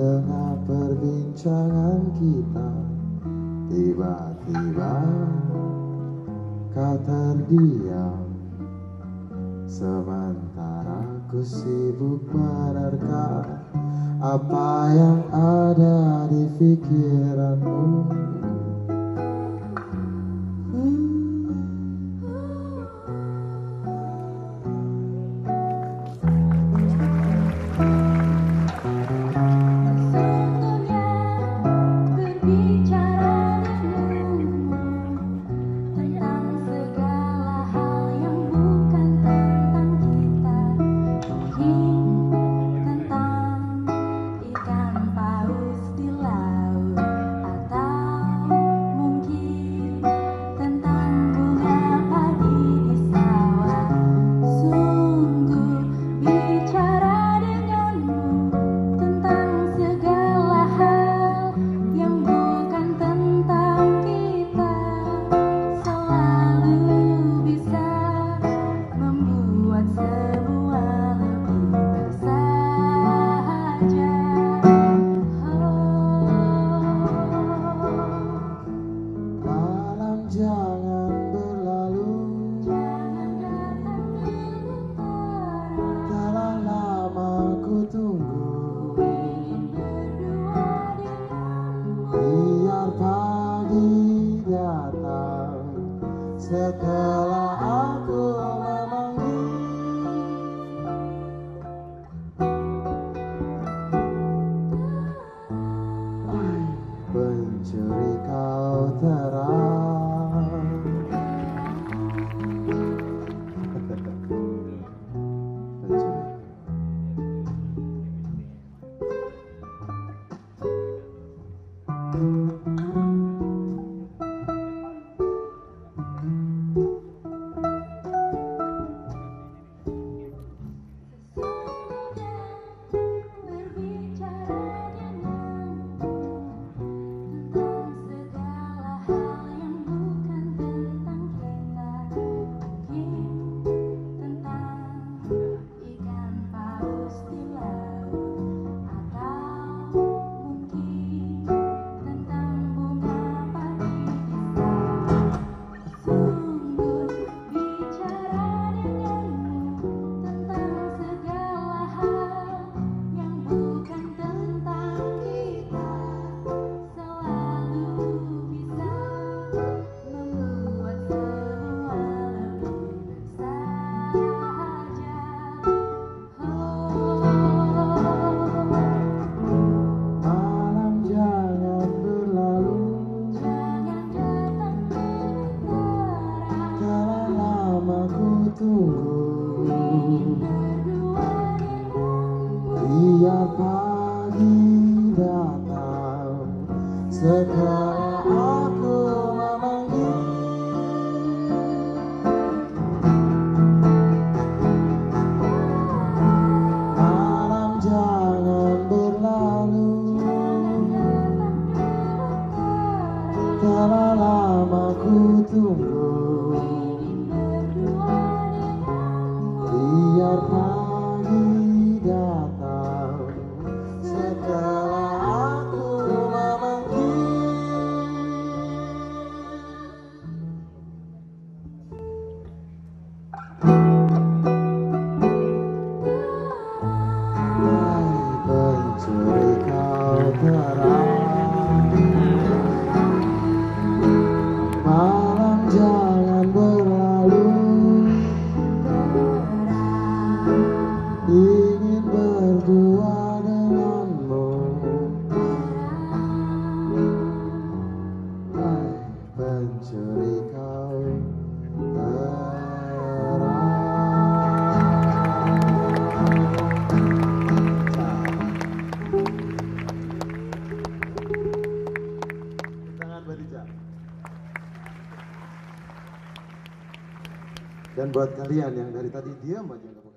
tengah perbincangan kita Tiba-tiba kau terdiam. Sementara ku sibuk menerka Apa yang ada di pikiranmu memanggil pencuri kau terang pagi datang Sekarang aku memanggil Malam jangan berlalu Telah lama ku tunggu. Biar Dan buat kalian yang dari tadi diam aja